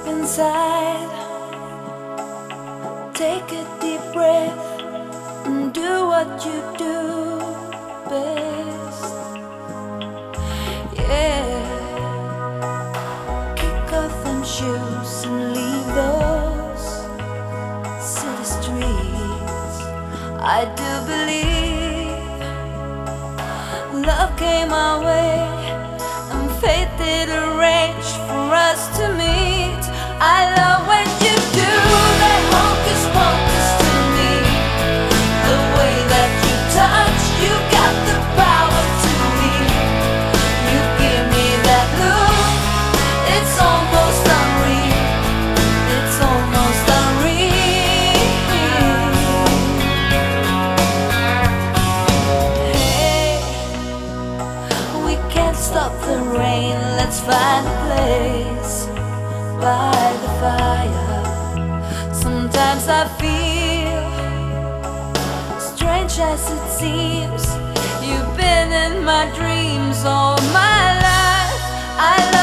step inside. Take a deep breath and do what you do best. Yeah. Kick off them shoes and leave those city streets. I do believe love came our way find a place by the fire. Sometimes I feel strange as it seems. You've been in my dreams all my life. I